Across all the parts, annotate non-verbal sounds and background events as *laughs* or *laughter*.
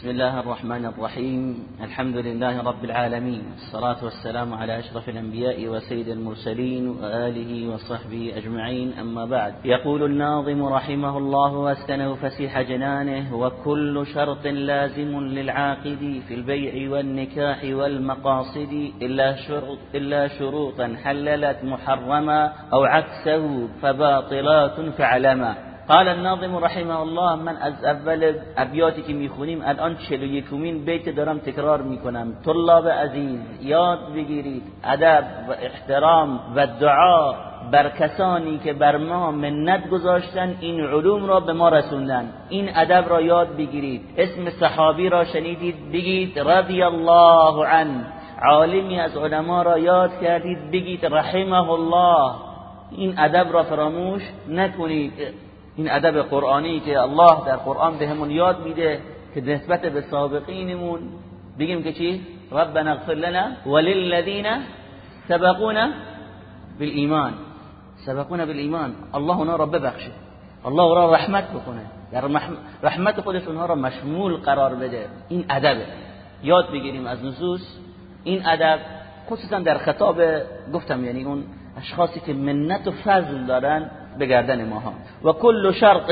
بسم الله الرحمن الرحيم. الحمد لله رب العالمين. الصلاة والسلام على أشرف الأنبياء وسيد المرسلين وآله وصحبه أجمعين. أما بعد. يقول الناظم رحمه الله واسكنه فسيح جنانه وكل شرط لازم للعاقد في البيع والنكاح والمقاصد إلا, شروط إلا شروطا حللت محرما أو عكسه فباطلات فعلما قال الناظم رحمه الله من از اول ابیاتی که می‌خونیم الان 41 بیت دارم تکرار می‌کنم. طلاب عزیز یاد بگیرید ادب و احترام و دعا بر کسانی که بر ما منت گذاشتن این علوم را به ما رسوندن. این ادب را یاد بگیرید. اسم صحابی را شنیدید بگید رضی الله عنه عالمی از علما را یاد کردید بگید رحمه الله این ادب را فراموش نکنید. این ادب قرآنی که الله در قرآن بهمون یاد میده که نسبت به سابقینمون بگیم که چی؟ ربنا اغفر لنا وللذین سبقونا بالایمان. سبقونا بالایمان. الله اونا را ببخشه الله را رحمت بکنه. در رحمت خودش اونها را مشمول قرار بده. این ادبه. یاد بگیریم از نصوص. این ادب خصوصا در خطاب گفتم یعنی اون اشخاصی که منت و فضل دارن به گردن ماها و کل شرط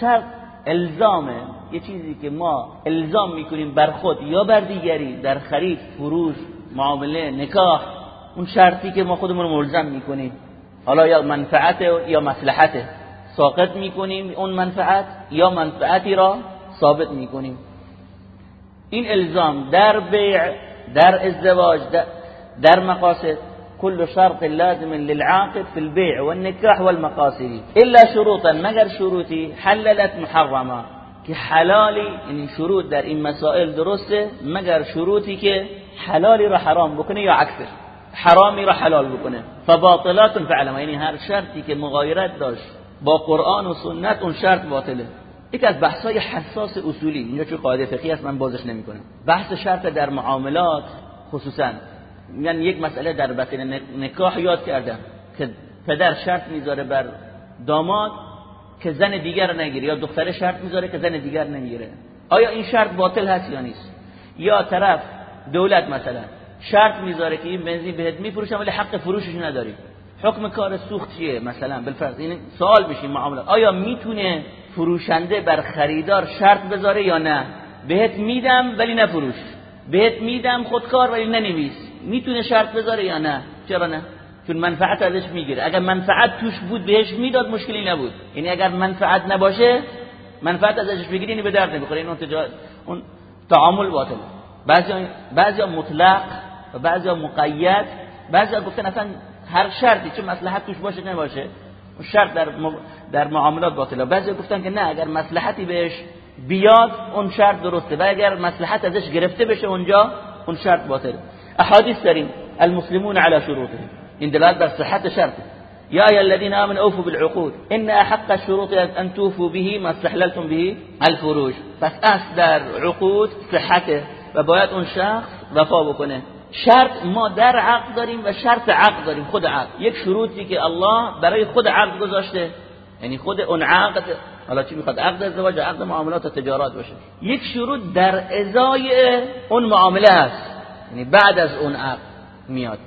شرط الزامه یه چیزی که ما الزام می‌کنیم بر خود یا بر دیگری در خرید فروش معامله نکاح اون شرطی که ما خودمون ملزم می‌کنیم. حالا یا منفعت یا مصلحت ساقط می‌کنیم اون منفعت یا منفعتی را ثابت می‌کنیم. این الزام در بیع در ازدواج در مقاصد كل شرط لازم للعاقد في البيع والنكاح والمقاصد. إلا شروطا مگر شروطي؟ حللت محرمه که حلالی این شروط در این مسائل درسته مگر شروطی که حلالی را حرام بکنه یا عکسش حرامی را حلال بکنه فباطلات فعلما یعنی هر شرطی که مغایرت داشت با قرآن و سنت اون شرط باطله. یکی از بحث‌های حساس اصولی. اینجا چه قاعده فقهی است من بازش نمی‌کنم. بحث شرط در معاملات خصوصا. میگن یک مسئله در بطن نکاح یاد کردم که پدر شرط می‌ذاره بر داماد که زن دیگر نگیره یا دختر شرط می‌ذاره که زن دیگر نمی‌گیره آیا این شرط باطل هست یا نیست؟ یا طرف دولت مثلا شرط می‌ذاره که این بنزین بهت میفروشم ولی حق فروشش نداری. حکم کار سوخت چیه مثلا؟ بالفرض این سوال بشین معامله. آیا می‌تونه فروشنده بر خریدار شرط بذاره یا نه؟ بهت میدم ولی نفروش. بهت میدم خودکار ولی ننویس. می‌تونه شرط بذاره یا نه؟ چرا نه؟ چون منفعت ازش می‌گیره. اگر منفعت توش بود بهش می‌داد مشکلی نبود. یعنی اگر منفعت نباشه منفعت ازش بگیری یعنی به درد نمی‌خوره. این اون, اون تعامل باطل. بعضی بعضی مطلق و بعضی مقید. بعضی گفتن اصلا هر شرطی چه مصلحت توش باشه نباشه. شرط در در معاملات باطله. بعضی گفتن که نه اگر مصلحتی بهش بیاد اون شرط درسته. و اگر مصلحت ازش گرفته بشه اونجا اون شرط باطله احاديث داریم المسلمون على شروطهم. این دلالت بر صحت شرط. يا أيها الذين آمنوا أوفوا بالعقود. إن أحق الشروط أن توفوا به ما استحللتم به الفروج. پس اصل در عقود صحته. و باید اون شخص وفا بکنه. شرط ما در عقد داریم و شرط عقد داریم. خود عقد. یک شروطی که الله برای خود عقد گذاشته. یعنی خود اون عقد. حالا چی می‌خواد؟ عقد ازدواج عقد معاملات و تجارات باشه. یک شروط در ازای اون معامله است. یعنی بعد از اون عقد میاد.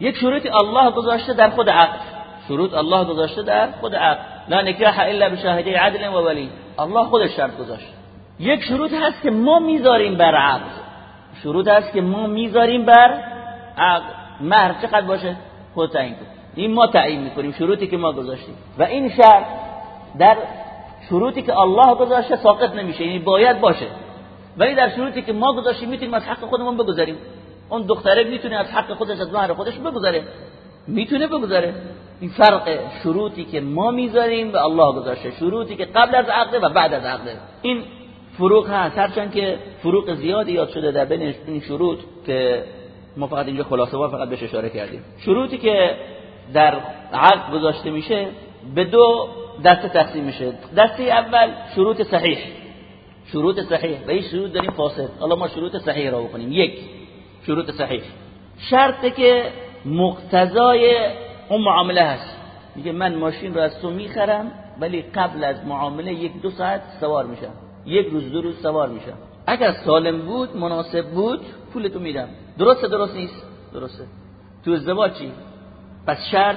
یک شروطی الله گذاشته در خود عقد شروط الله گذاشته در خود عقد لا نکاح الا بشاهده عدل و ولی. الله خودش شرط گذاشته یک شروط هست که ما می‌ذاریم بر عقد شروط هست که ما می‌ذاریم بر عقد مهر چقدر باشه؟ خود تعیین کن. این ما تعیین می‌کنیم شروطی که ما گذاشتیم. و این شرط در شروطی که الله گذاشته ساقط نمیشه یعنی باید باشه. ولی در شروطی که ما گذاشتیم می‌تونیم از حق خودمون بگذاریم. اون دختره می‌تونه از حق خودش از مهر خودش بگذاره می‌تونه بگذاره این فرق شروطی که ما می‌ذاریم به الله گذاشته. شروطی که قبل از عقده و بعد از عقده این فروق هست. هرچند که فروق زیادی یاد شده در بین این شروط که ما فقط اینجا خلاصه وار فقط بهش اشاره کردیم. شروطی که در عقد گذاشته میشه به دو دسته تقسیم میشه. دسته اول شروط صحیح. شروط صحیح. و این شروط داریم فاسد. حالا ما شروط صحیح را بکنیم. یک شروط صحیح. شرطه که مقتضای اون معامله هست. میگه من ماشین رو از تو می‌خرم ولی قبل از معامله یک دو ساعت سوار میشم. یک روز دو روز سوار میشم. اگر سالم بود مناسب بود پولتو میدم. درسته درست نیست؟ درسته. تو ازدواج چی؟ پس شرط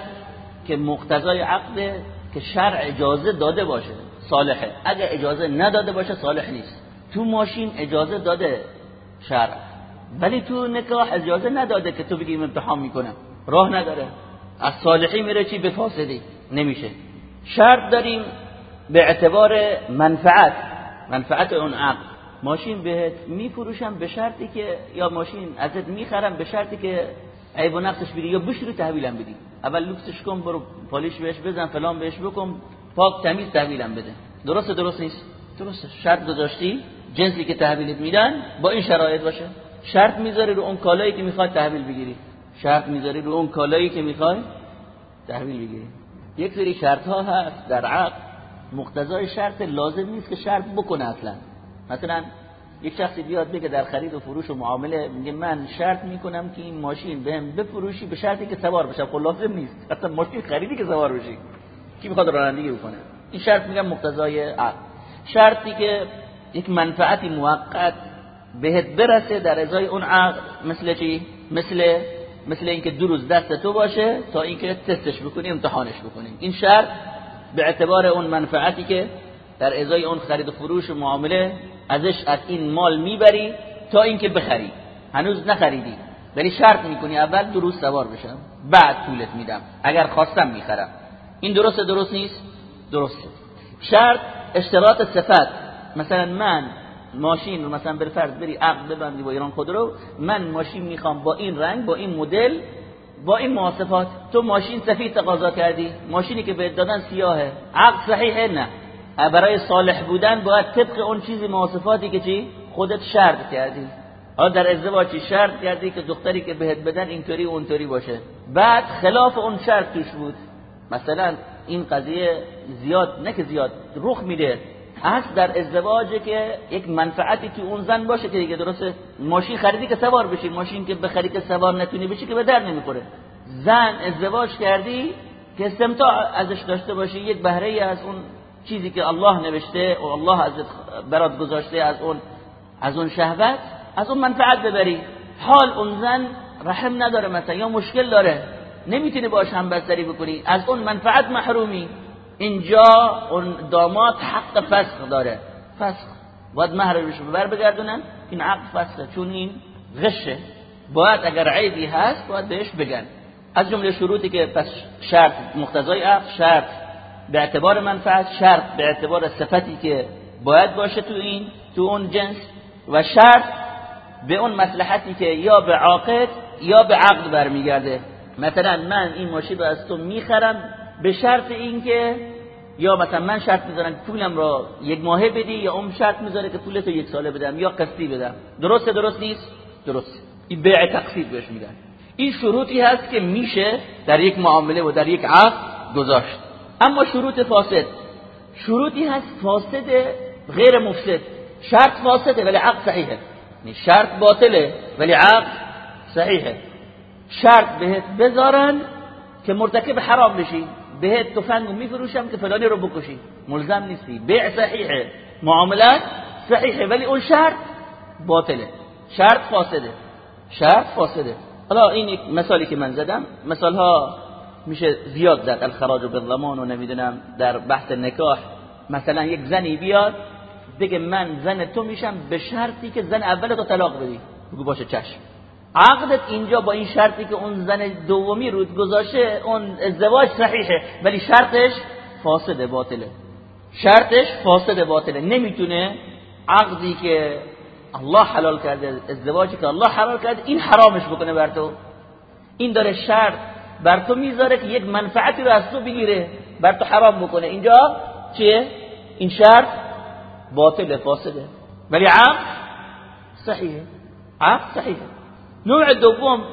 که مقتضای عقده که شرع اجازه داده باشه صالحه. اگر اجازه نداده باشه صالح نیست. تو ماشین اجازه داده شرع. ولی تو نکاح اجازه نداده که تو بگیم امتحان می‌کنم. راه نداره. از صالحی میره چی؟ به فاسدی. نمیشه. شرط داریم به اعتبار منفعت. منفعت اون عقد ماشین بهت میفروشم به شرطی که یا ماشین ازت می‌خرم به شرطی که عیب و نقصش بری یا بشوری تحویلم بدی. اول لوکسش کن برو پالیش بهش بزن فلان بهش بکن پاک تمیز تحویلم بده. درسته درست نیست؟ درسته. شرط گذاشتی؟ جنسی که تحویلت میدن با این شرایط باشه. شرط می‌ذاری رو اون کالایی که می‌خواد تحویل بگیری. شرط می‌ذاری رو اون کالایی که می‌خوای تحویل بگیری. یک سری شرط ها هست در عقد مقتضای شرط لازم نیست که شرط بکنه اصلا. مثلا یک شخصی بیاد بگه در خرید و فروش و معامله میگه من شرط می‌کنم که این ماشین بهم بفروشی به شرطی که سوار بشم. خب لازم نیست. *laughs* حتی ماشین خریدی که سوار بشی. کی می‌خواد رانندگی بکنه؟ این شرط میگم مقتضای عقد شرطی که یک منفعتی موقت بهت برسه در ازای اون عقد مثل چی؟ مثل مثل اینکه دو روز دست تو باشه تا اینکه تستش بکنی امتحانش بکنی. این شرط به اعتبار اون منفعتی که در ازای اون خرید و فروش و معامله ازش از این مال می‌بری تا اینکه بخری. هنوز نخریدی. ولی شرط می‌کنی اول دو روز سوار بشم بعد پولت میدم. اگر خواستم می‌خرم. این درسته درست نیست؟ درسته. شرط اشتراط صفت. مثلا من ماشین رو مثلا بر فرض بری عقد ببندی با ایران خودرو من ماشین می‌خوام با این رنگ با این مدل با این مواصفات. تو ماشین سفید تقاضا کردی؟ ماشینی که بهت دادن سیاهه. عقد صحیحه؟ نه. برای صالح بودن باید طبق اون چیزی مواصفاتی که چی؟ خودت شرط کردی. حالا در ازدواج شرط کردی که دختری که بهت بدن اینطوری اونطوری باشه؟ بعد خلاف اون شرط توش بود. مثلا این قضیه زیاد نه که زیاد رخ میده. هست در ازدواج که یک منفعتی تو اون زن باشه که دیگه درسته. ماشین خریدی که سوار بشی. ماشین که بخری که سوار نتونی بشی که به در نمی‌خوره. زن ازدواج کردی که استمتاع ازش داشته باشی. یک بهره از اون چیزی که الله نوشته و الله از برات گذاشته از اون از اون شهوت از اون منفعت ببری. حال اون زن رحم نداره مثلا یا مشکل داره. نمی‌تونی باش هم بستری بکنی. از اون منفعت محرومی. اینجا اون داماد حق فسخ داره. فسخ. باید مهر روش بر بگردونن. این عقد فسخه. چون این غشه. باید اگر عیبی هست باید بهش بگن. از جمله شروطی که پس شرط مقتضای عقد شرط. به اعتبار منفعت شرط به اعتبار صفتی که باید باشه تو این تو اون جنس. و شرط به اون مصلحتی که یا به عاقد یا به عقد برمیگرده. مثلا من این ماشین رو از تو می‌خرم به شرط اینکه یا مثلا من شرط می‌ذارم پولم را یک ماهه بدی یا اون شرط می‌ذاره که پولتو یک ساله بدم یا قسطی بدم. درسته درست نیست؟ درست این بیع تقسیط بهش میگن این شروطی هست که میشه در یک معامله و در یک عقد گذاشت. اما شروط فاسد. شروطی هست فاسد غیر مفسد. شرط فاسده ولی عقد صحیحه. یعنی شرط باطله ولی عقد صحیحه. شرط بهت بذارن که مرتکب حرام بشی. بهت تفنگ میفروشم که فلانی رو بکشی. ملزم نیستی. بیع صحیحه. معاملات صحیحه. ولی اون شرط باطله. شرط فاسده. شرط فاسده. حالا این مثالی که من زدم. مثال ها میشه زیاد زد. الخراج بالضمان و نمی‌دونم در بحث نکاح. مثلا یک زنی بیاد بگه من زن تو میشم به شرطی که زن اول تو طلاق بدی. بگو باشه چشم. عقدت اینجا با این شرطی که اون زن دومی رود گذاشته اون ازدواج صحیحه ولی شرطش فاسد باطله. شرطش فاسد باطله. نمی‌تونه عقدی که الله حلال کرده ازدواجی که الله حلال کرده این حرامش بکنه بر تو. این داره شرط بر تو می‌ذاره که یک منفعتی رو از تو بگیره بر تو حرام بکنه. اینجا چیه؟ این شرط باطل فاسده. ولی عقد صحیحه. عقد صحیحه. نوع دوم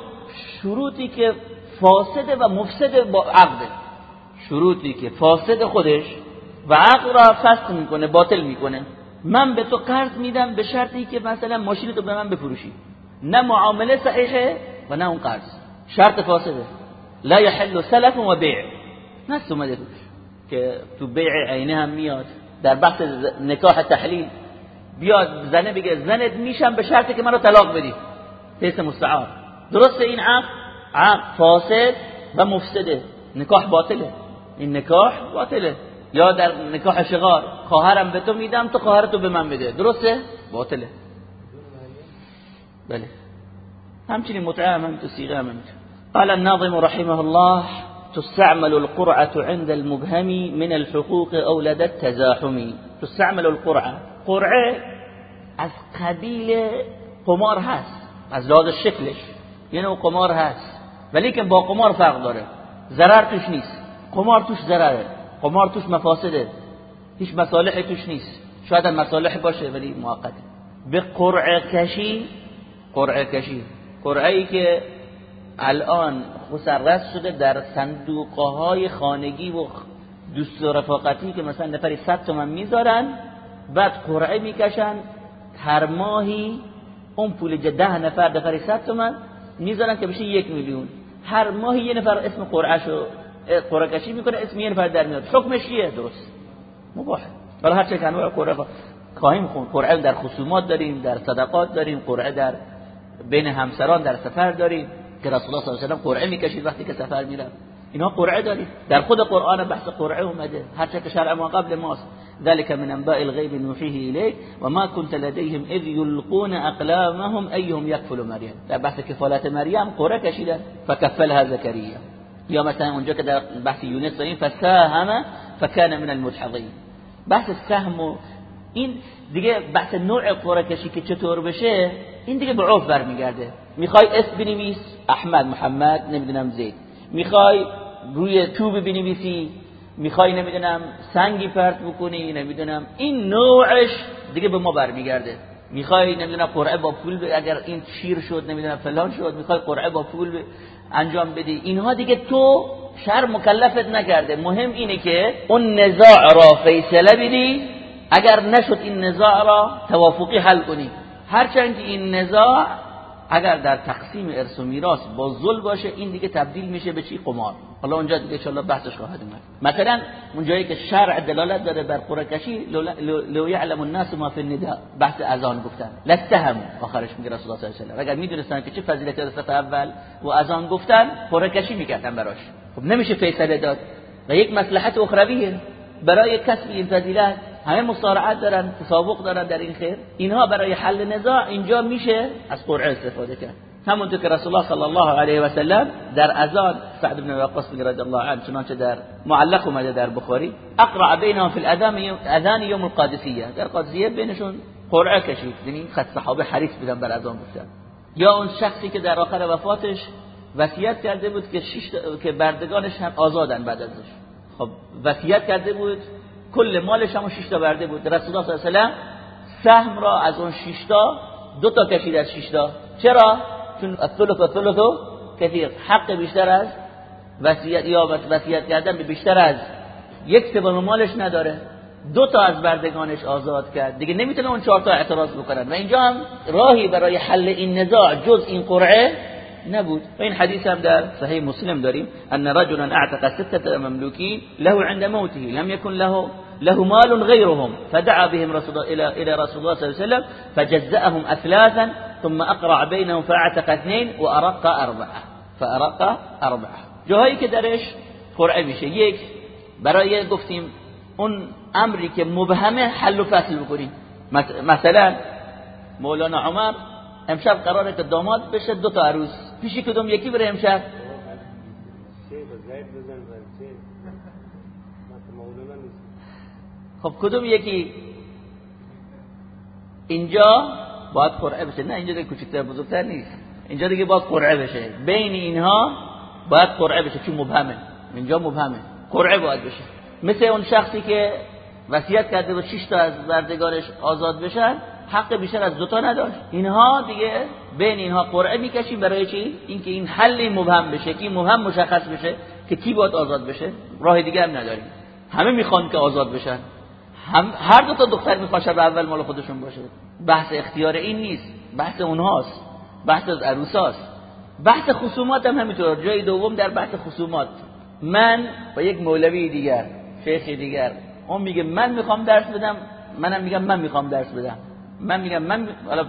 شروطی که فاسده و مفسد با عقده شروطی که فاسد خودش و عقد را فسخ می‌کنه باطل می‌کنه. من به تو قرض میدم به شرطی که مثلا ماشین تو به من بفروشی. نه معامله صحیحه و نه اون قرض. شرط فاسده. لا يحل سلف و بیع نست اومده که تو بیع عینه هم میاد. در بحث نکاح تحلیل. بیاد زنه بگه زنت میشم به شرطی که منو طلاق بدی. تیس مستعار. درسته این عقد عقد فاسد و مفسده. نکاح باطله. این نکاح باطله. یا در نکاح شغار خواهرم به تو میدم تو خواهرتو به من بده. درسته؟ باطله. بله. همچنین متعه هم تو سیغه هم قال الناظم رحمه الله تستعمل القرعة عند المبهم من الحقوق أو لدى تستعمل القرعة. قرعه از قبیل قمار هست. از لحاظ شکلش یه نوع قمار هست. ولی که با قمار فرق داره. ضرر توش نیست. قمار توش ضرره. قمار توش مفاسده. هیچ مصالح توش نیست. شاید مصالح باشه ولی موقته. به قرعه کشی قرعه کشی. قرعه ای که الان مسرس شده در صندوقه های خانگی و دوست و رفاقتی که مثلا نفری 100 تومن می‌ذارن بعد قرعه می‌کشن هر ماهی اون پول ده نفر نفری 100 تومن می‌ذارن که بشه یک میلیون. هر ماهی یه نفر اسم قرعهشو قرعه کشی می‌کنه اسم یه نفر در میاد. حکمش چیه درست. مباحه برای هر چه که انواع قرعه خواهیم خون. قرعه در خصومات داریم در صدقات داریم قرعه در بین همسران در سفر داریم. که رسول الله صلی الله علیه و قرعه می‌کشید وقتی که سفر میره اینا قرعه دارید در خود قرآن بحث قرعه اومده. هر چه که شرع ما قبل ماست. ذلك من انباء الغيب نوحيه اليك وما كنت لديهم اذ يلقون اقلامهم ايهم يكفل مريم. در بحث کفالت مریم قرعه کشیدن فكفلها زكريا. یا مثلا اونجا که در بحث یونس داریم فساهم فكان من المدحضين. بحث سهم و این دیگه بحث نوع قرعه کشی که چطور بشه این دیگه به عرف برمیگرده. می‌خوای اسم بنویس احمد محمد نمی‌دونم زید. می‌خوای روی چوب بنویسی می‌خوای نمی‌دونم سنگی پرت بکنی نمی‌دونم. این نوعش دیگه به ما برمیگرده. می‌خوای نمی‌دونم قرعه با پول اگر این شیر شد نمی‌دونم فلان شد می‌خوای قرعه با پول انجام بدی. اینها دیگه تو شر مکلفت نکرده. مهم اینه که اون نزاع را فیصله بدی. اگر نشد این نزاع را توافقی حل کنی. هرچند این نزاع اگر در تقسیم ارث و میراث با ظلم باشه این دیگه تبدیل میشه به چی؟ قمار. حالا اونجا ان بحثش خواهد اومد. مثلا اون جایی که شرع دلالت داره بر قرعه کشی لو یعلم الناس ما فی النداء. بحث اذان گفتن. لتهم آخرش میگه رسول الله صلی الله علیه و اگر می‌دونستن که چه فضیلتی در صف اول و اذان گفتن قرعه کشی می‌کردن براش. خب نمیشه فیصله داد. و یک مصلحت اخرویه. برای کسب این فضیلت همه مصارعت دارن تسابق دارن در این خیر. اینها برای حل نزاع اینجا میشه از قرعه استفاده کرد. همونطور که رسول الله صلی الله علیه و سلم در اذان سعد بن وقاص رضی الله عنه چنانچه در معلق اومده در بخاری اقرع بینهم فی الاذان اذان یوم القادسیه. در قادسیه بینشون قرعه کشید. یعنی خد صحابه حریص بودن بر اذان گفتن. یا اون شخصی که در آخر وفاتش وصیت کرده بود که شش که بردگانش هم آزادن بعد ازش خب وصیت کرده بود. کل مالش هم 6 تا برده بود. رسول الله صلی الله علیه و سهم را از اون 6 تا دو تا کشید از 6 تا. چرا؟ چون الثلث و ثلث کثیر حق بیشتر از وصیت یا وصیت کردن به بیشتر از یک سوم مالش نداره. دو تا از بردگانش آزاد کرد. دیگه نمی‌تونه اون چهار تا اعتراض بکنن. و اینجا هم راهی برای حل این نزاع جز این قرعه نبود. و این حدیث هم در صحیح مسلم داریم. ان رجلا اعتق سته مملوکی له عند موته. لم يكن له له مال غيرهم فدعا بهم رسول إلى إلى رسول الله صلى الله عليه وسلم فجزأهم أثلاثا ثم أقرع بينهم فأعتق اثنين وأرق أربعة فأرق أربعة. جاهایی که درش قرعه میشه. یک برای گفتیم اون امری که مبهمه حل و فصل بکنیم. مثلا مولانا عمر امشب قراره که داماد بشه دو تا عروس. پیشی کدوم یکی بره امشب؟ خب کدوم یکی؟ اینجا باید قرعه بشه. نه اینجا دیگه کوچکتر بزرگتر نیست. اینجا دیگه باید قرعه بشه. بین اینها باید قرعه بشه چون مبهمه. اینجا مبهمه. قرعه باید بشه. مثل اون شخصی که وصیت کرده بود 6 تا از بردگانش آزاد بشن حق بیشتر از دوتا نداشت. اینها دیگه بین اینها قرعه می‌کشیم برای چی؟ اینکه این حل مبهم بشه که مبهم مشخص بشه که کی باید آزاد بشه. راه دیگه هم نداریم. همه می‌خوان که آزاد بشن. هم هر دو تا دختر می‌خوان شب اول مال خودشون باشه. بحث اختیار این نیست بحث اونهاست بحث از عروساست. بحث خصومات هم همینطور جای دوم در بحث خصومات. من با یک مولوی دیگر شیخ دیگر اون میگه من می‌خوام درس بدم منم میگم من می‌خوام درس بدم. من میگم من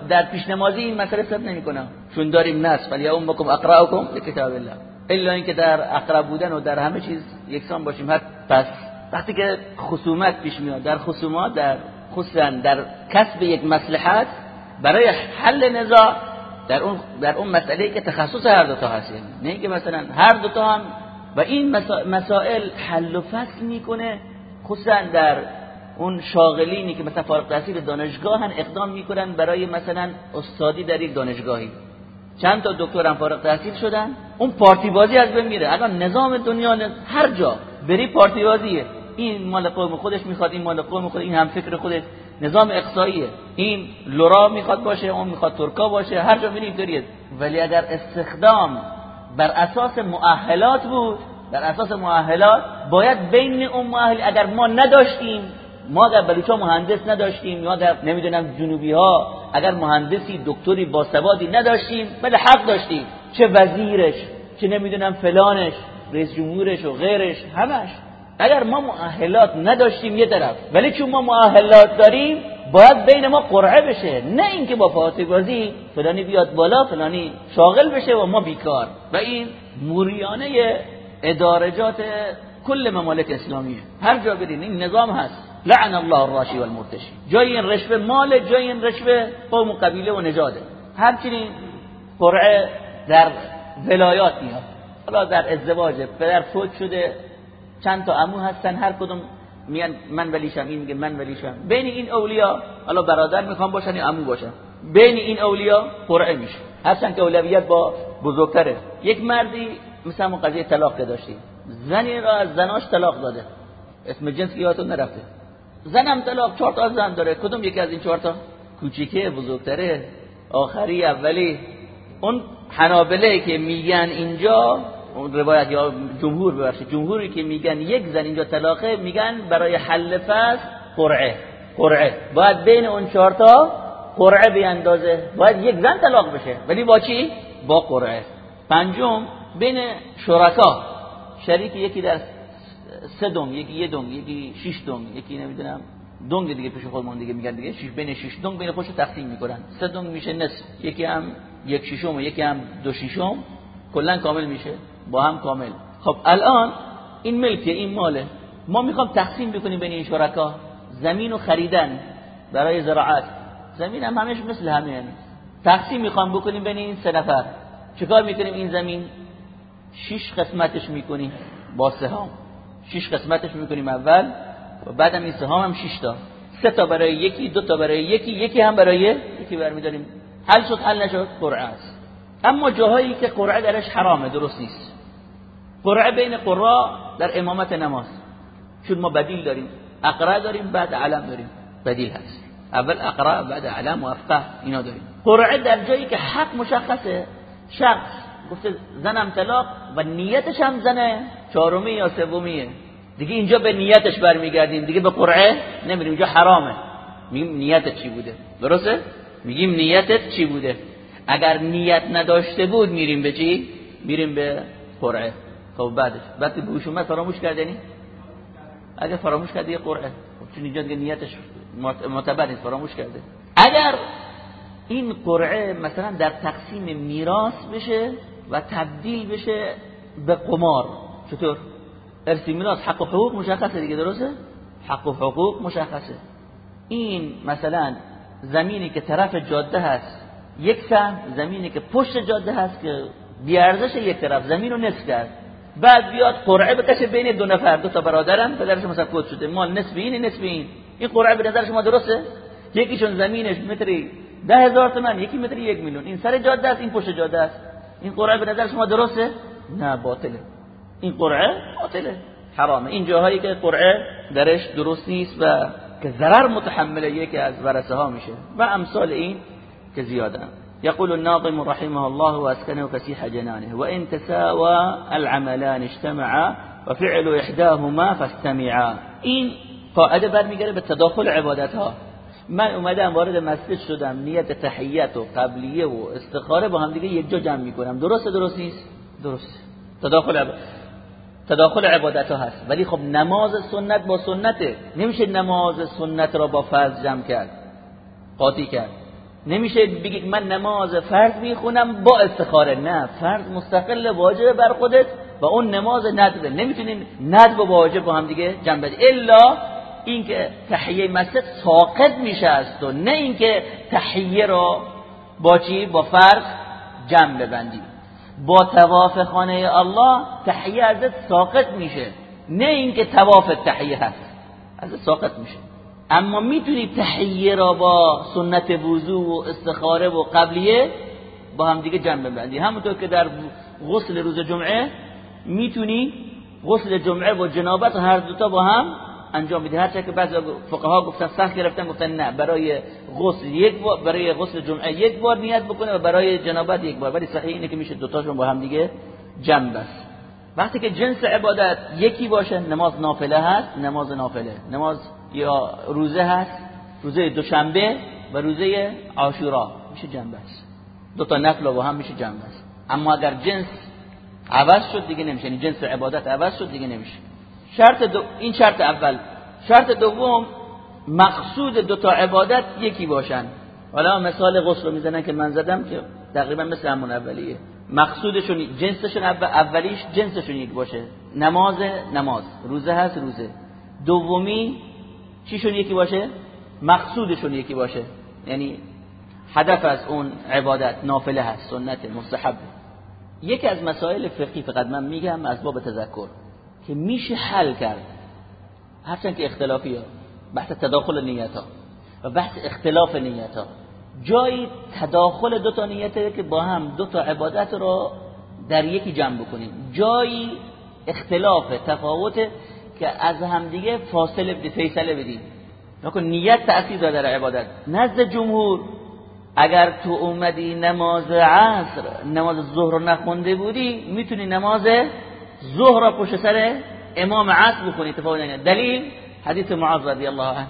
در پیش نمازی این مسئله صد نمی‌کنم. چون داریم ولی اون بکم اقراکم به کتاب الله. الا اینکه در اقرب بودن و در همه چیز یکسان باشیم. هر پس وقتی که خصومت پیش میاد در خصومات در خصوصا در کسب یک مصلحت برای حل نزاع در اون در اون مسئله که تخصص هر دو تا هست نه اینکه مثلا هر دو تا هم و این مسائل حل و فصل می‌کنه خصوصا در اون شاغلینی که مثلا فارغ التحصیل دانشگاهن اقدام می‌کنن برای مثلا استادی در یک دانشگاهی. چند تا دکتر هم فارغ تحصیل شدن اون پارتی بازی از بین میره. الان نظام دنیا هر جا بری پارتی بازیه این مال قوم خودش می‌خواد این مال قوم خود این هم فکر خودش. نظام اقصاییه. این لورا می‌خواد باشه اون می‌خواد ترکا باشه هر جا دارید. ولی اگر استخدام بر اساس مؤهلات بود بر اساس مؤهلات باید بین اون مؤهل اگر ما نداشتیم ما اگر بلوچا مهندس نداشتیم یا اگر نمی‌دونم جنوبی ها اگر مهندسی دکتری با سوادی نداشتیم بله حق داشتیم. چه وزیرش چه نمی‌دونم فلانش رئیس جمهورش و غیرش همش. اگر ما مؤهلات نداشتیم یه طرف ولی چون ما مؤهلات داریم باید بین ما قرعه بشه. نه اینکه با فاتح بازی فلانی بیاد بالا فلانی شاغل بشه و ما بیکار. و این موریانه ادارجات کل ممالک اسلامیه. هر جا برین این نظام هست. لعن الله الراشی والمرتشی. جای این رشوه مال جای این رشوه قوم و قبیله و نجاده همچنین قرعه در ولایات میاد. حالا در ازدواج پدر فوت شده چند تا عمو هستن هر کدوم میان من ولیشم این میگه من ولیشم بین این اولیا حالا برادر می‌خوام باشن یا عمو باشن؟ بین این اولیا قرعه میشه. هرچند که اولویت با بزرگتره. یک مردی مثلا ما قضیه طلاق که داشتیم. زنی را از زناش طلاق داده. اسم جنس یادتون نرفته. زنم طلاق چهار تا زن داره. کدوم یکی از این چهار تا؟ کوچیکه بزرگتره. آخری اولی. اون حنابله که میگن اینجا اون روایت یا جمهور ببخشید. جمهوری که میگن یک زن اینجا طلاقه میگن برای حل فصل قرعه. قرعه. باید بین اون چهار تا قرعه بیاندازه باید یک زن طلاق بشه. ولی با چی؟ با قرعه. پنجم بین شرکا. شریک یکی در سه دنگ یکی یه دنگ یکی شش دنگ یکی نمی‌دونم دنگ دیگه پیش خودمون دیگه میگن دیگه. شش بین شش دنگ بین خودش تقسیم می‌کنن. سه میشه نصف. یکی هم یک ششم و یکی هم دو ششم. کلا کامل میشه. با هم کامل. خب الان این ملکه این ماله. ما می‌خوام تقسیم بکنیم بین این شرکا. زمین و خریدن برای زراعت. زمین هم همش مثل همه یعنی. تقسیم می‌خوام بکنیم بین این سه نفر. چیکار می‌کنیم این زمین؟ شش قسمتش می‌کنیم با سهام شش قسمتش می‌کنیم اول و بعدم این سهام هم شش تا. سه تا برای یکی دو تا برای یکی یکی هم برای یکی برمیداریم. حل شد حل نشد قرعه است. اما جاهایی که قرعه درش حرامه درست نیست. قرعه بین قرا در امامت نماز. چون ما بدیل داریم. اقرا داریم بعد علم داریم. بدیل هست. اول اقرا بعد علم و افقه اینا داریم. قرعه در جایی که حق مشخصه شخص گفته زنم طلاق و نیتش هم زنه چهارمی یا سومیه. دیگه اینجا به نیتش برمیگردیم. دیگه به قرعه نمیریم. اینجا حرامه. میگیم نیتت چی بوده؟ درسته؟ میگیم نیتت چی بوده؟ اگر نیت نداشته بود میریم به چی؟ میریم به قرعه خب بعدش. وقتی بوش اومد فراموش کردنی اگر فراموش کرده یه قرعه خب چون اینجا نیتش معتبر نیست فراموش کرده. اگر این قرعه مثلا در تقسیم میراث بشه و تبدیل بشه به قمار چطور؟ ارث میراث حق و حقوق مشخصه دیگه درسته؟ حق و حقوق مشخصه. این مثلا زمینی که طرف جاده هست یک سهم زمینی که پشت جاده هست که بیارزش یک طرف زمین رو نصف کرد. بعد بیاد قرعه بکشه بین دو نفر دو تا برادرن پدرش مثلا فوت شده. مال نصف این نصف این. این قرعه به نظر شما درسته؟ یکیشون زمینش متری ده هزار تومن یکی متری یک میلیون. این سر جاده است این پشت جاده است. این قرعه به نظر شما درسته؟ نه باطله. این قرعه باطله. حرامه. این جاهایی که قرعه درش درست نیست و که ضرر متحمله یکی از ورثه ها میشه. و امثال این که زیاده يقول الناظم رحمه الله وأسكنه فسيح جنانه وإن تساوى العملان اجتمعا وفعل إحداهما فاستمعا. این قاعده برمیگره به تداخل عبادت ها من اومدم وارد مسجد شدم نیت تحیت و قبلیه و استخاره با هم دیگه یک جا جمع می‌کنم. درسته درست نیست؟ درست. تداخل عبادت تداخل عبادت ها هست. ولی خب نماز سنت با سنته. نمیشه نماز سنت را با فرض جمع کرد. قاطی کرد. نمیشه بگید من نماز فرض می‌خونم با استخاره نه فرض مستقل واجب بر خودت و اون نماز ندبه. نمی‌تونین ندب و واجب با هم دیگه جمع بدی. الا اینکه تحیه مسجد ساقط میشه از تو نه اینکه تحیه رو با چی؟ با فرض جمع ببندی. با تواف خانه الله تحیه ازت ساقط میشه. نه اینکه تواف تحیه هست ازت ساقط میشه. اما می‌تونی تحیه را با سنت وضو و استخاره و قبلیه با هم دیگه جمع ببندی. همونطور که در غسل روز جمعه می‌تونی غسل جمعه و جنابت هر دوتا با هم انجام بدی. هر که بعضی فقها گفتن سخت گرفتن گفتن نه برای غسل یک بار برای غسل جمعه یک بار نیت بکنه و برای جنابت یک بار. ولی صحیح اینه که میشه دوتاشون با هم دیگه جمع بس وقتی که جنس عبادت یکی باشه نماز نافله هست نماز نافله. نماز یا روزه هست روزه دوشنبه و روزه عاشورا. میشه است. دو تا نفل با هم میشه است. اما اگر جنس عوض شد دیگه نمیشه. یعنی جنس عبادت عوض شد دیگه نمیشه. شرط دو این شرط اول. شرط دوم مقصود دو تا عبادت یکی باشن. حالا مثال غسل می‌زنن که من زدم که تقریبا مثل همون اولیه. مقصودشون جنسشون اولیش جنسشون یک باشه. نماز نماز. روزه هست روزه. دومی چیشون یکی باشه؟ مقصودشون یکی باشه. یعنی هدف از اون عبادت نافله هست سنت مستحب. یکی از مسائل فقهی فقط من میگم از باب تذکر که میشه حل کرد. هرچند که اختلافی ها بحث تداخل نیت ها و بحث اختلاف نیت ها جایی تداخل دو تا نیته که با هم دو تا عبادت رو در یکی جمع بکنیم. جایی اختلاف تفاوت که از همدیگه فاصله بدی فیصله بدی. نکن نیت تأثیر داره در عبادت. نزد جمهور اگر تو اومدی نماز عصر نماز ظهر رو نخونده بودی می‌تونی نماز ظهر را پشت سر امام عصر بخونی اتفاق دلیل حدیث معاذ رضی الله عنه.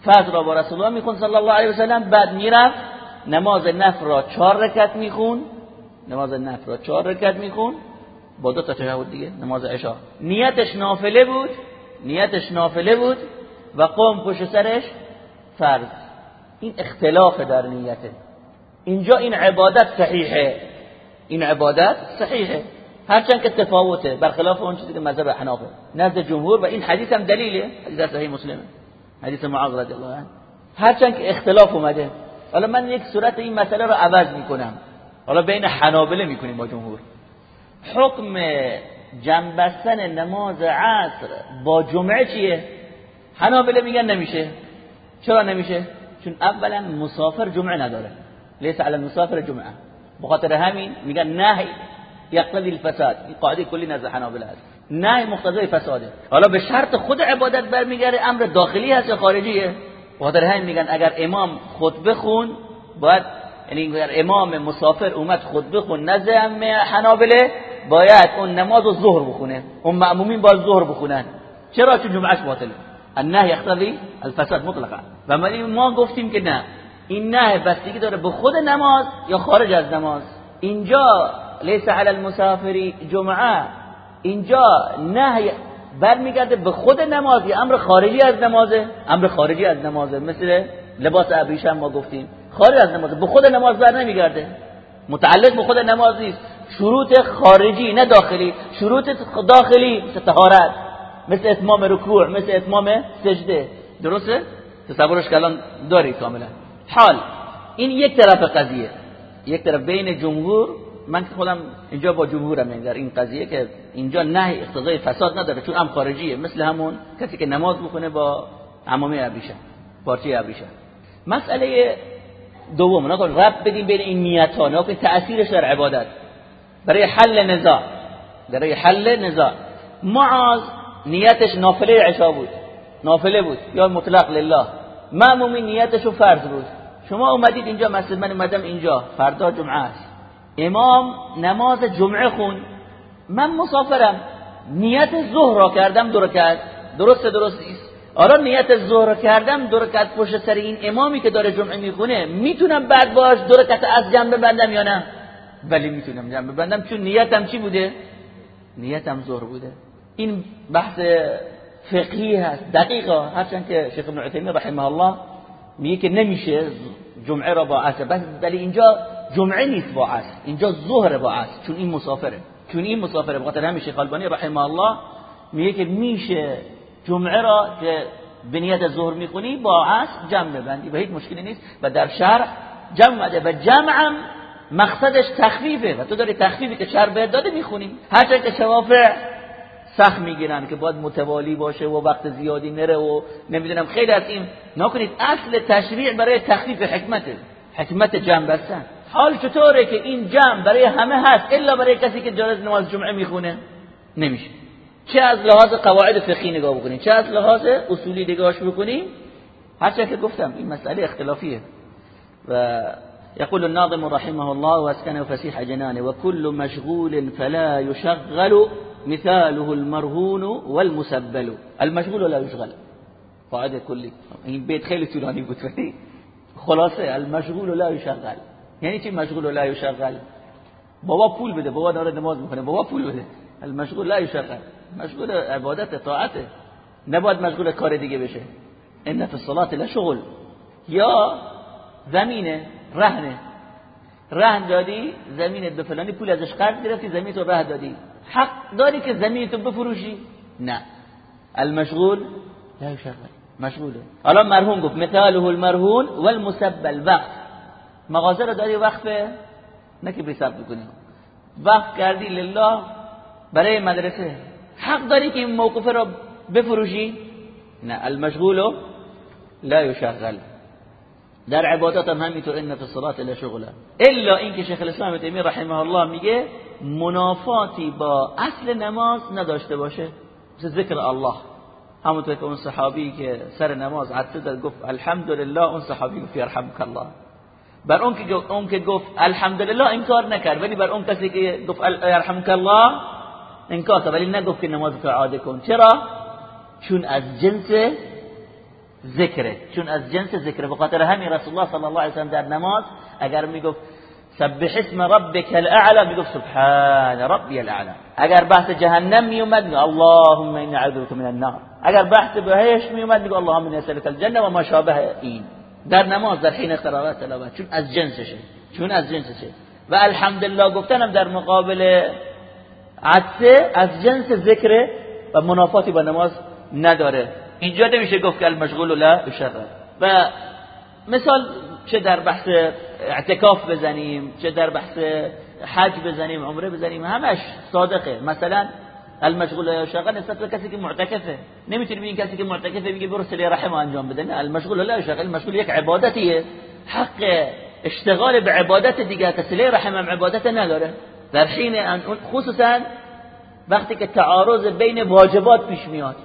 فرض را با رسول الله میخون صلی الله علیه وسلم بعد می‌رفت نماز نفر را چهار رکعت میخون نماز نفر را چهار رکعت میخون با دو تا تشهد دیگه نماز عشا. نیتش نافله بود نیتش نافله بود و قوم پشت سرش فرض. این اختلاف در نیته اینجا این عبادت صحیحه. این عبادت صحیحه. هرچند که تفاوته برخلاف اون چیزی که مذهب حنابه نزد جمهور و این حدیث هم دلیله. حدیث صحیح مسلمه حدیث معاذ رضی الله عنه. هرچند که اختلاف اومده. حالا من یک صورت این مسئله رو عوض می‌کنم. حالا بین حنابله می‌کنیم با جمهور. حکم جنبستن نماز عصر با جمعه چیه؟ حنابله میگن نمیشه. چرا نمیشه؟ چون اولا مسافر جمعه نداره. لیس علی المسافر جمعه. بخاطر همین میگن نهی یقتضی الفساد. این قاعده کلی نزد حنابله هست. نهی مقتضی فساده. حالا به شرط خود عبادت برمیگره امر داخلی هست یا خارجیه؟ بخاطر همین میگن اگر امام خطبه خون باید یعنی اگر امام مسافر اومد خطبه خون نزد حنابله باید اون نماز و ظهر بخونه. اون مأمومین باید ظهر بخونن. چرا؟ چون جمعهش باطله. النهی یقتضی الفساد مطلقا. و ما گفتیم که نه. این نه بستگی داره به خود نماز یا خارج از نماز. اینجا لیس علی المسافری جمعه. اینجا نه برمیگرده به خود نماز یا امر خارجی از نمازه. امر خارجی از نمازه. مثل لباس ابریشم ما گفتیم. خارج از نمازه. به خود نماز بر نمیگرده. متعلق به خود نماز نیست. شروط خارجی نه داخلی. شروط داخلی مثل طهارت مثل اتمام رکوع مثل اتمام سجده. درسته؟ تصورش کلان داری کاملا. حال این یک طرف قضیه. یک طرف بین جمهور من که خودم اینجا با جمهورم در این قضیه که اینجا نه اقتضای فساد نداره چون هم خارجیه. مثل همون کسی که نماز می‌کنه با عمامه ابریشم پارچه ابریشم. مسئله دوم نکن رب بدیم بین این نیت ها نکن تأثیرش در عبادت. برای حل نزاع. برای حل نزاع. معاذ نیتش نافله عشا بود. نافله بود. یا مطلق لله. معمومی نیتش فرض بود. شما اومدید اینجا مسجد. من اومدم اینجا. فردا جمعه است. امام نماز جمعه خون. من مسافرم. نیت ظهر را کردم دو رکعت. درست درست است آره نیت ظهر کردم دو رکعت پشت سر این امامی که داره جمعه می‌خونه. می‌تونم بعد باش دو رکعت از جنب ببندم یا نه؟ ولی می‌تونم جنب ببندم چون نیتم چی بوده؟ نیتم ظهر بوده. این بحث فقهی هست دقیقا هرچند که شیخ ابن عثیمین رحمه الله میگه که نمیشه جمعه را با عصر. بس ولی اینجا جمعه نیست با عصر. اینجا ظهر با عصر. چون این مسافره. چون این مسافره. بخاطر همین شیخ البانی رحمه الله میگه که میشه جمعه را که به نیت ظهر می‌خونی با عصر جمع ببندی. و هیچ مشکلی نیست. و در شرع جمع و جمعم مقصدش تخفیفه و تو داری تخفیفی که شرع بهت داده می‌خونی. هرچند که شوافع سخت می‌گیرن که باید متوالی باشه و وقت زیادی نره و نمی‌دونم خیلی از این. نکنید اصل تشریع برای تخفیف حکمته. حکمت جمع بستن. حال چطوره که این جمع برای همه هست الا برای کسی که جلس نماز جمعه می‌خونه؟ نمیشه. چه از لحاظ قواعد فقهی نگاه بکنیم؟ چه از لحاظ اصولی نگاهش بکنیم؟ هرچه که گفتم این مسئله اختلافیه. و يقول الناظم رحمه الله واسكنه فسيح جنانه وكل مشغول فلا يشغل مثاله المرهون والمسبل. المشغول لا يشغل؟ قاعدة كلی این بیت خیلی طولانی خلاصه المشغول لا يشغل. یعنی چی مشغول لا يشغل؟ بابا پول بده بابا داره نماز میکنه بابا پول بده. المشغول لا يشغل. مشغول عبادت طاعته نباید مشغول کار دیگه بشه. إن فی الصلاة لا شغل یا زمینه. رهنه. رهن دادی زمینت به فلانی پول ازش قرض گرفتی زمین تو ره دادی. حق داری که زمین تو بفروشی؟ نه. المشغول؟ لا يشغل. مشغوله. حالا مرهون گفت مثاله المرهون والمسبل وقت مغازه رو داری وقف؟ نه که بسب بکنی وقف کردی لله برای مدرسه. حق داری که این موقف رو بفروشی؟ نه. المشغول لا يشغل. در عبادات هم همینطور ان فی الصلاه لا شغل الا اینکه شیخ الاسلام تیمی رحمه الله میگه منافاتی با اصل نماز نداشته باشه. مثل ذکر الله. همونطور که اون صحابی که سر نماز عدسه داد گفت الحمدلله اون صحابی گفت یرحمک الله. بر اون که اون که گفت الحمدلله انکار نکرد ولی بر اون کسی که گفت یرحمک الله انکار ولی نگفت که نماز تو عاده کن. چرا؟ چون از جنس ذکره. چون از جنس ذکره. بخاطر همین رسول الله صلی الله علیه و در نماز اگر می‌گفت سبح اسم ربك الاعلى می‌گفت سبحان ربي الاعلى اگر بحث جهنم میومد میگه اللهم انا اعوذ من النار. اگر بحث بهش میومد میگه اللهم انا اسالك الجنه و ما شابه این. در نماز در حین قرائت تلاوت. چون از جنسشه چون از جنسشه و الحمدلله گفتنم در مقابل عدسه از جنس ذکره و منافاتی با نماز نداره. اینجا نمیشه گفت که المشغول لا بشر و مثال چه در بحث اعتکاف بزنیم چه در بحث حج بزنیم عمره بزنیم همش صادقه. مثلا المشغول لا شغل نسبت به کسی که معتکفه. نمی‌تونیم این کسی که معتکفه میگه برو سلی رحم انجام بده. نه المشغول لا شغل المشغول یک عبادتیه. حق اشتغال به عبادت دیگه کسی رحم عبادت نداره. در حین خصوصا وقتی که تعارض بین واجبات پیش میاد.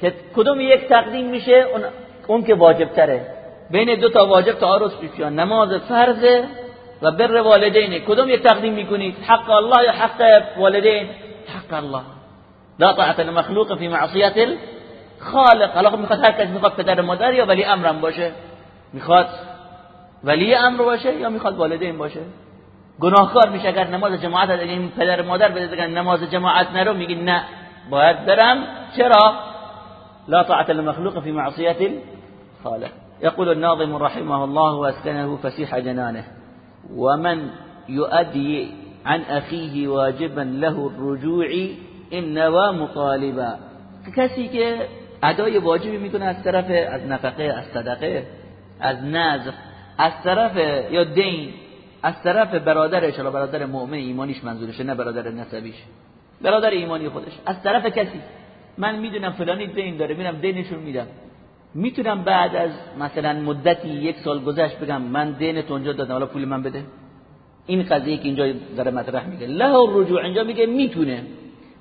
که کدوم یک تقدیم میشه اون, اون که واجب تره بین دو تا واجب تعارض پیش نماز فرض و بر والدین. کدوم یک تقدیم می‌کنید حق الله یا حق والدین؟ حق الله. لا طاعت المخلوق فی معصیت الخالق. حالا می‌خواد هر کس می‌خواد پدر مادر یا ولی امرم باشه. می‌خواد ولی امر باشه یا می‌خواد والدین باشه. گناهکار میشه اگر نماز جماعت این پدر مادر بده نماز جماعت نرو میگی نه باید برم. چرا؟ لا طاعة للمخلوق في معصية الخالق. يقول الناظم رحمه الله واسكنه فسيح جنانه ومن يؤدي عن أخيه واجبا له الرجوع إن نوا مطالبا. کسی که ادای واجبی می‌کنه از طرف از نفقه از صدقه از نذر از طرف یا دین از طرف برادرش یا برادر مؤمن ایمانیش منظورشه نه برادر نسبیش برادر ایمانی خودش از طرف کسی. من می‌دونم فلانی دین داره میرم دینشون میدم. می‌تونم بعد از مثلا مدتی یک سال گذشت بگم من دین اونجا دادم حالا پول من بده؟ این قضیه که اینجا داره مطرح میگه. له رجوع اینجا میگه می‌تونه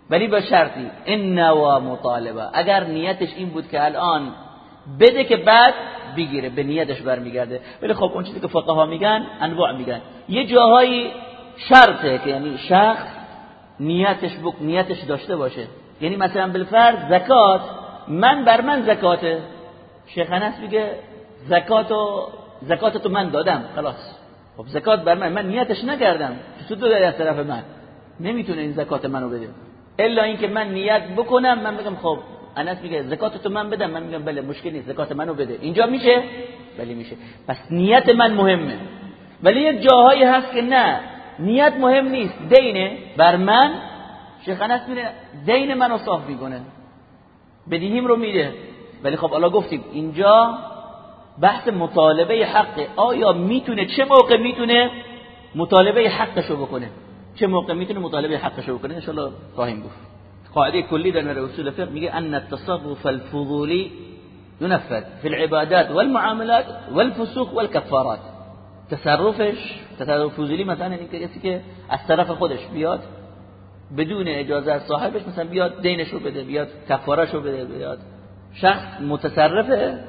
ولی با شرطی. ان و مطالبه اگر نیتش این بود که الان بده که بعد بگیره به نیتش برمیگرده. ولی خب اون چیزی که فقها میگن انواع میگن. یه جاهایی شرطه که یعنی شخص نیتش بک نیتش داشته باشه. یعنی مثلا بالفرض زکات من بر من زکاته شیخ انس میگه زکاتو زکاتو من دادم خلاص. خب زکات بر من من نیتش نکردم. تو دو از طرف من. نمی‌تونه این زکات منو بده. الا اینکه من نیت بکنم من بگم خب انس میگه زکات تو من بدم. من میگم بله مشکل نیست زکات منو بده. اینجا میشه؟ ولی میشه. پس نیت من مهمه. ولی یک جاهایی هست که نه. نیت مهم نیست. دینه. بر من شیخ انس میره دین منو صاف می‌کنه. بدیهیم رو میده. ولی خب الله گفتیم اینجا بحث مطالبه حق. آیا می‌تونه چه موقع می‌تونه مطالبه حقشو بکنه؟ چه موقع می‌تونه مطالبه حقشو بکنه؟ ان خواهیم گفت. قاعده کلی در اصول فقه میگه ان التصرف الفضولی ينفذ في العبادات والمعاملات والفسوق والكفارات. تصرفش تصرف فضولی مثلا این کسی که از طرف خودش بیاد بدون اجازه از صاحبش مثلا بیاد دینش رو بده بیاد کفارش رو بده بیاد. شخص متصرفه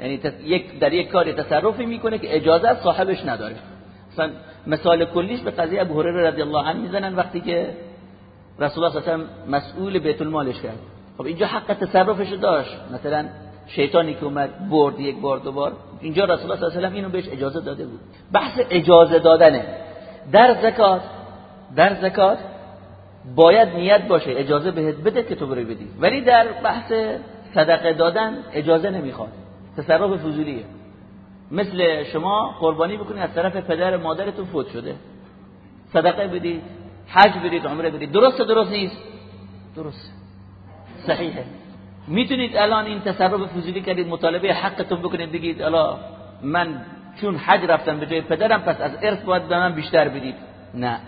یعنی یک در یک کاری تصرفی می‌کنه که اجازه از صاحبش نداره. مثلا مثال کلیش به قضیه ابو هریره رضی الله عنه می‌زنن وقتی که رسول الله صلی مسئول بیت المالش کرد. خب اینجا حق تصرفش داشت. مثلا شیطانی که اومد برد یک بار دو بار اینجا رسول الله صلی الله اینو بهش اجازه داده بود. بحث اجازه دادنه. در زکات در زکات باید نیت باشه اجازه بهت بده که تو بری بدی. ولی در بحث صدقه دادن اجازه نمی‌خواد. تصرف فضولیه. مثل شما قربانی بکنید از طرف پدر مادرتون فوت شده. صدقه بدید حج برید عمره برید درست درست نیست؟ درست. صحیحه. می‌تونید الان این تصرف فضولی کردید مطالبه حقتون بکنید بگید الا من چون حج رفتم به جای پدرم پس از ارث باید به من بیشتر بدید. نه.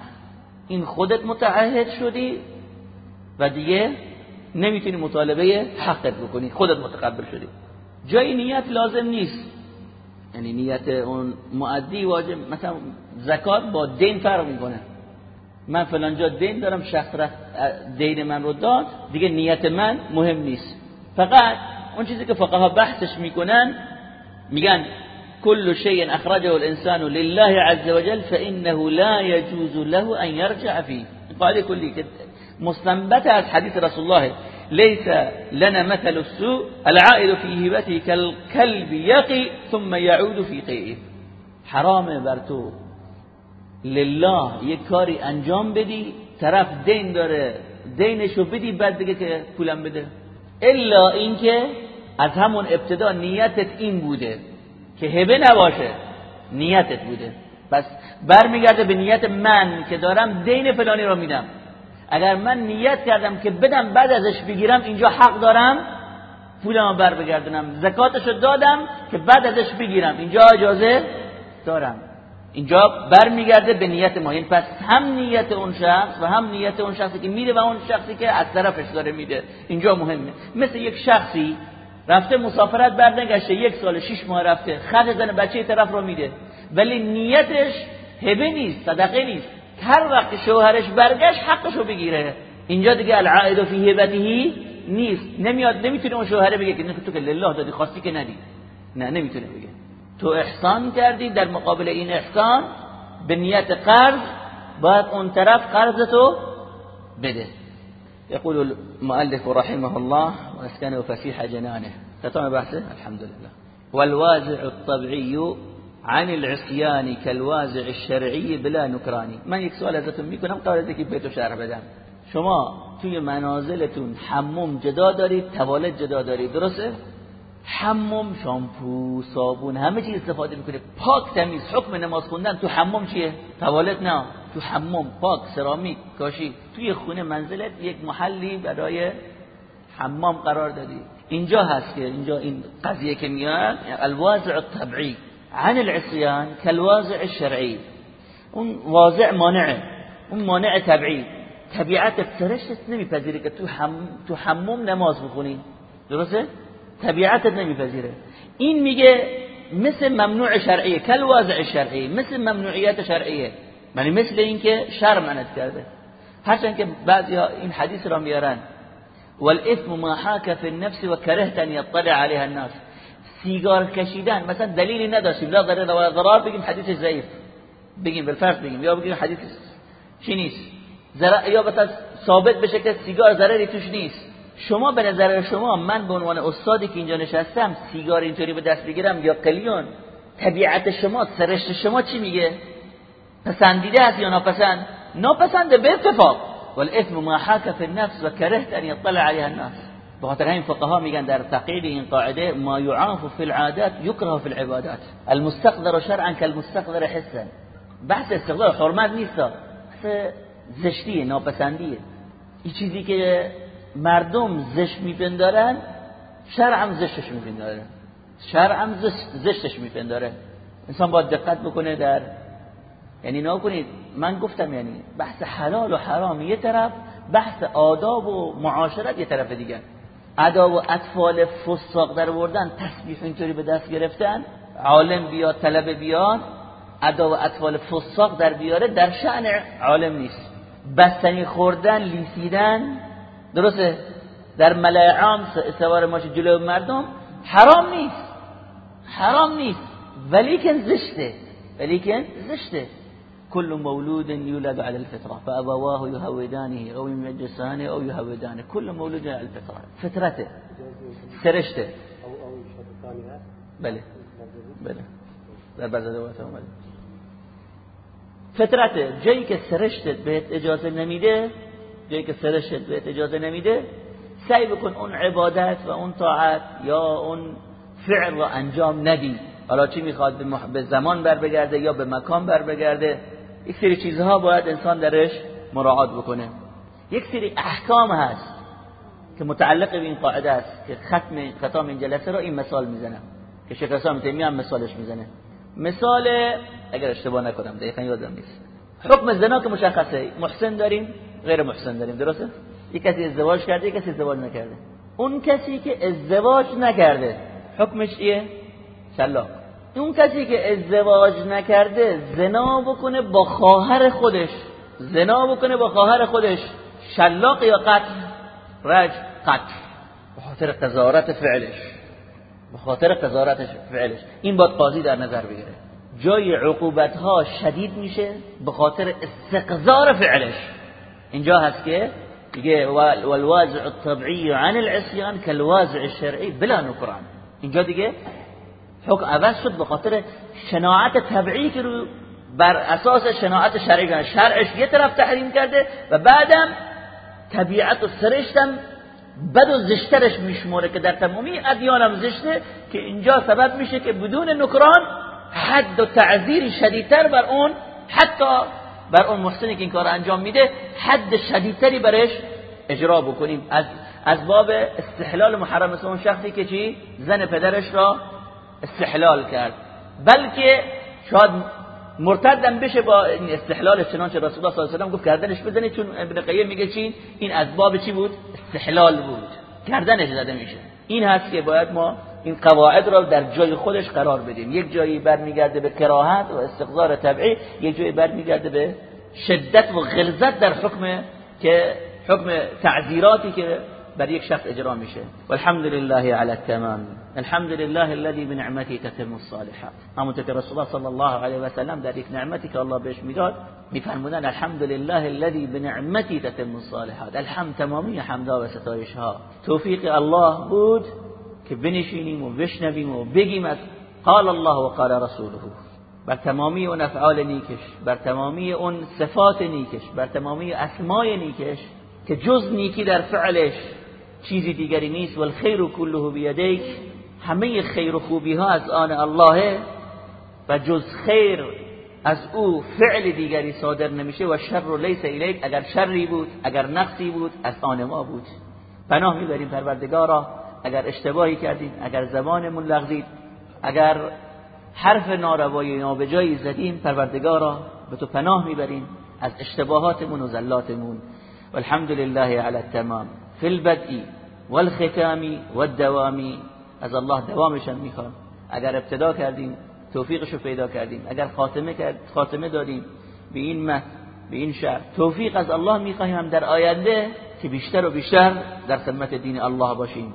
این خودت متعهد شدی و دیگه نمی‌تونی مطالبه حقت بکنی خودت متقبل شدی. جای نیت لازم نیست. یعنی نیت اون معدی واجب مثلا زکات با دین فرق می‌کنه. من فلان جا دین دارم شخص دین من رو داد دیگه نیت من مهم نیست. فقط اون چیزی که فقها بحثش می‌کنن میگن كل شيء اخرجه الانسان لله عز وجل فانه لا يجوز له ان يرجع فيه. قاعده كلي مستنبت از حديث رسول الله. ليس لنا مثل السوء العائد في هبته كالكلب يقي ثم يعود في قيئه. حرامه بر تو لله. یک کاری انجام بدی طرف دین داره. دینشو بدی بعد دیگه که پولم بده. الا اینکه از همون ابتدا نیتت این بوده. که هبه نباشه نیتت بوده. پس برمیگرده به نیت من که دارم دین فلانی رو میدم. اگر من نیت کردم که بدم بعد ازش بگیرم اینجا حق دارم پولمو بر بگردونم زکاتشو دادم که بعد ازش بگیرم. اینجا اجازه دارم. اینجا برمیگرده به نیت ما. این پس هم نیت اون شخص و هم نیت اون شخصی که میده و اون شخصی که از طرفش داره میده. اینجا مهمه. مثل یک شخصی رفته مسافرت برنگشته یک سال شش ماه رفته. خرج زن بچه طرف رو میده. ولی نیتش هبه نیست صدقه نیست. هر وقت شوهرش برگشت حقشو بگیره. اینجا دیگه العائد فی هبته نیست. نمیاد نمی‌تونه اون شوهره بگه که تو که لله دادی خواستی که ندی. نه نمی‌تونه بگه. تو احسان کردی در مقابل این احسان به نیت قرض باید اون طرف قرضتو بده. يقول المؤلف رحمه الله واسكنه فسيح جنانه. ختم بحثه؟ الحمد لله والوازع الطبعي عن العصيان كالوازع الشرعي بلا نكراني من یک سوال ازتون میکنم قبل از اینکه بیتو شرح بدم شما توی منازلتون حموم جدا دارید؟ توالت جدا دارید؟ درسته؟ حموم شامپو صابون همه چیز استفاده میکنه پاک تمیز حکم نماز خوندن تو حموم چیه؟ توالت نه. تو حموم پاک سرامیک کاشی. توی خونه منزلت یک محلی برای حمام قرار دادی. اینجا هست که اینجا این قضیه که میاد الوازع الطبعی. عن العصيان كالوازع الشرعي اون واضع مانعه اون مانع طبعی. طبیعت سرشت نمیپذیره که تو, حم... تو حموم نماز بخونی. درسته؟ طبیعتت نمیپذیره. این میگه مثل ممنوع شرعیه کل واضع شرعی مثل ممنوعیت شرعیه. یعنی مثل اینکه شر منت کرده. هرچند که بعضی ها این حدیث را میارن والاثم ما حاك في النفس وكرهت ان يطلع عليها الناس. سیگار کشیدن مثلا دلیلی نداشتیم. لا ضرر ولا ضرر بگیم حدیث ضعیف. بگیم بالفرض بگیم. یا بگیم حدیث چی نیست؟ یا مثلا ثابت بشه که سیگار ضرری توش نیست. شما به نظر شما من به عنوان استادی که اینجا نشستم سیگار اینطوری به دست بگیرم یا قلیون؟ طبیعت شما سرشت شما چی میگه؟ پسندیده است یا ناپسند؟ ناپسنده به اتفاق. والاثم ما حاك في النفس وكرهت ان يطلع عليها الناس. بخاطر همین فقها میگن در تقیید این قاعده ما یعاف فی العادات یکره فی العبادات. المستقدر شرعا کالمستقدر حسا. بحث استقدار حرمت نیست. بحث زشتیه ناپسندیه این چیزی که مردم زشت میپندارن شرع زشتش میپنداره شرع زشتش میپنداره انسان باید دقت بکنه در یعنی نکنید من گفتم یعنی بحث حلال و حرام یه طرف بحث آداب و معاشرت یه طرف دیگه. ادا و اطفال فساق در بردن تسبیح اینطوری به دست گرفتن عالم بیاد طلب بیاد ادا و اطفال فساق در بیاره در شأن عالم نیست. بستنی خوردن لیسیدن درسته؟ در ملای عام سوار ماشه جلو مردم حرام نیست. حرام نیست. ولیکن زشته. ولیکن زشته. كل مولود يولد على الفطرة فأبواه يهودانه أو يمجسانه أو يهودانه كل مولود على الفطرة. فطرته سرشته بله بله در بعض دوات اومده فطرته جایی که سرشتت بهت اجازه نمیده جایی که سرشتت بهت اجازه نمیده سعی بکن اون عبادت و اون طاعت یا اون فعل رو انجام ندی. حالا چی می‌خواد؟ به زمان بر بگرده یا به مکان بر بگرده یک سری چیزها باید انسان درش مراعات بکنه. یک سری احکام هست که متعلق به این قاعده است که ختم ختام این جلسه رو این مثال می‌زنم. که شیخ اسلام تیمی هم مثالش می‌زنه. مثال اگر اشتباه نکنم دقیقا یادم نیست. حکم زنا که مشخصه محسن داریم غیر محسن داریم درسته؟ یک کسی ازدواج کرده یک کسی ازدواج نکرده. اون کسی که ازدواج نکرده حکمش چیه؟ شلاق. اون کسی که ازدواج نکرده زنا بکنه با خواهر خودش زنا بکنه با خواهر خودش شلاق یا قتل؟ رج قتل. به خاطر قضاوت فعلش. به خاطر قضاوت فعلش. این باید قاضی در نظر بگیره. جای عقوبت ها شدید میشه به خاطر استقذار فعلش. اینجا هست که دیگه والواضع الطبعی عن العصیان كالواضع الشرعی بلا نکران اینجا دیگه حکم عوض شد به خاطر شناعت طبعی که رو بر اساس شناعت شرعی شرعش یه طرف تحریم کرده و بعدم طبیعت و سرشتم بد و زشترش میشموره که در تمامی ادیان هم زشته که اینجا سبب میشه که بدون نکران حد و تعذیر شدیدتر بر اون حتی بر اون محسنی که این کار انجام میده حد شدیدتری برش اجرا بکنیم. از از باب استحلال محرم اون شخصی که چی؟ زن پدرش را استحلال کرد. بلکه شاید مرتدم بشه با این استحلال چنانچه رسول الله صلی الله علیه و گفت گردنش بزنید چون ابن قیم میگه چی؟ این از باب چی بود؟ استحلال بود. گردنش زده میشه. این هست که باید ما این قواعد را در جای خودش قرار بدیم. یک جایی برمیگرده به کراهت و استقذار طبعی یک جایی برمیگرده به شدت و غلظت در حکم که حکم تعذیراتی که بر یک شخص اجرا میشه. والحمد لله التمام. الحمد لله الذي بنعمته تتم الصالحات. همونطور که رسول الله صلی الله علیه و سلم در یک نعمتی که الله بهش می‌داد میفرمودن الحمد لله الذي بنعمته تتم الصالحات. الحمد تمامی حمدا و ستایش ها توفیق الله بود که بنشینیم و بشنویم و بگیم از قال الله و قال رسوله. بر تمامی اون افعال نیکش بر تمامی اون صفات نیکش بر تمامی اسمای نیکش که جز نیکی در فعلش چیزی دیگری نیست. والخیر كله بیدیک. همه خیر و خوبی ها از آن الله و جز خیر از او فعل دیگری صادر نمیشه. و شر لیس الیک. اگر شری بود اگر نقصی بود از آن ما بود. پناه می‌بریم پروردگارا. اگر اشتباهی کردیم اگر زبانمون لغزید اگر حرف ناروایی نابجایی زدیم پروردگارا به تو پناه می‌بریم از اشتباهاتمون و زلاتمون. والحمد لله على التمام. في البدء والختام والدوام. از الله دوامش هم می‌خوام. اگر ابتدا کردیم توفیقشو پیدا کردیم. اگر خاتمه کرد خاتمه دادیم. به این مه به این شهر توفیق از الله می‌خواهیم هم در آینده که بیشتر و بیشتر در خدمت دین الله باشیم.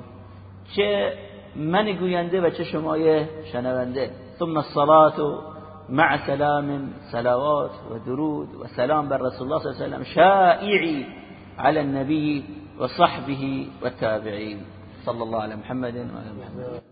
چه من گوینده و چه شمای شنونده. ثم الصلاة مع سلام صلوات و درود و سلام بر رسول الله صلی الله علیه و شائعی على النبي وصحبه والتابعين. صلى الله على محمد وعلى محمد.